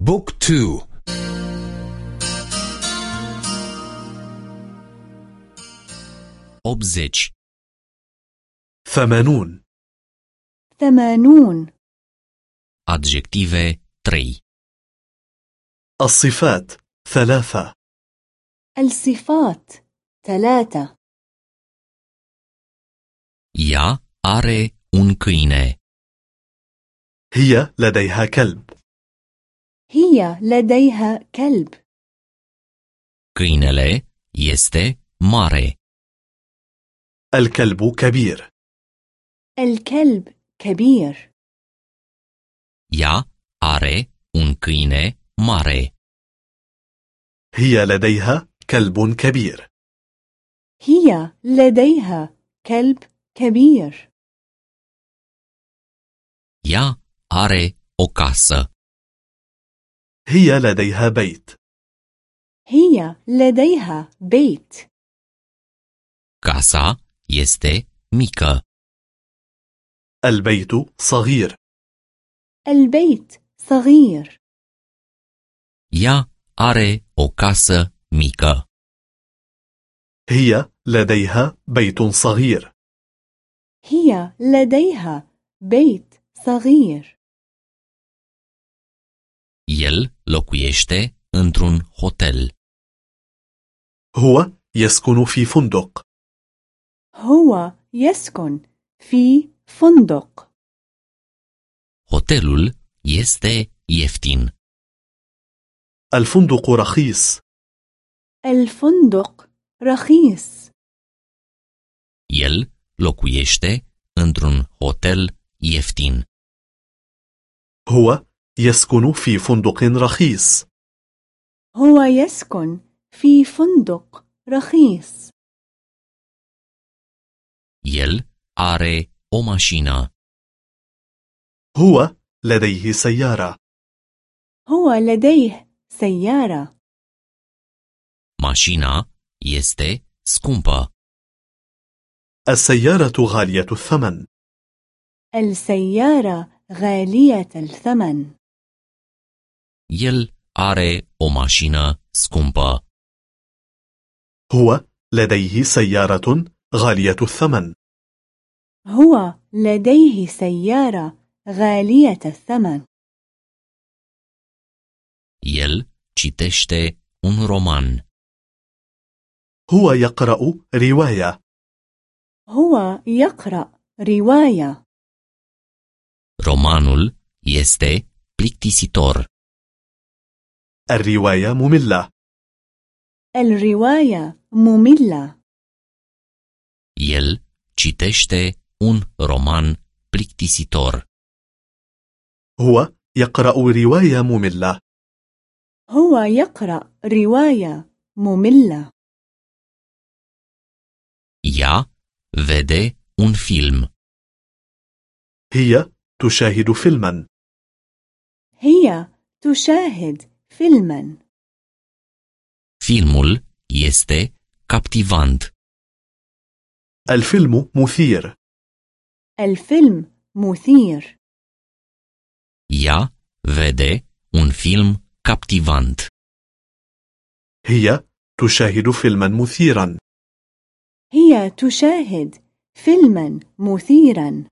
بوك تو. أبزج. ثمانون. ثمانون. Adjective 3 الصفات ثلاثة. الصفات ثلاثة. Ea are un câine. هي لديها كلب. هي لديها كلب Câinele este mare. الكلب كبير الكلب كبير Ea are un câine mare. هي لديها كلب كبير هي لديها كلب كبير Ea are o casă. هي لديها بيت. هي لديها بيت. Casa este mică. البيت صغير. البيت صغير. Ea are o casă mică. هي لديها بيت صغير. هي لديها بيت صغير. Locuiește într-un hotel. هو يسكن في فندق هو يسكن في فندق Hotelul este ieftin. الفندق رخيص الفندق رخيص El locuiește într-un hotel ieftin. هو يسكن في فندق رخيص. هو يسكن في فندق رخيص. El are o mașină. هو لديه سيارة. هو لديه سيارة. Mașina este scumpă. السيارة غالية الثمن. السيارة غالية الثمن. El are o mașină scumpă. هو لديه سيارة غالية الثمن هو لديه سيارة غالية الثمن El citește un roman. هو يقرأ رواية هو يقرأ رواية Romanul este plictisitor. الرواية مملة. الرواية مملة. El citește un roman plictisitor. هو يقرأ رواية مملة. هو يقرأ رواية مملة. Ea vede un film. هي تشاهد فيلما. هي تشاهد فيلما Filmul este captivant. الفيلم مثير الفيلم مثير Ea vede un film captivant. هي تشاهد فيلما مثيرا هي تشاهد فيلما مثيرا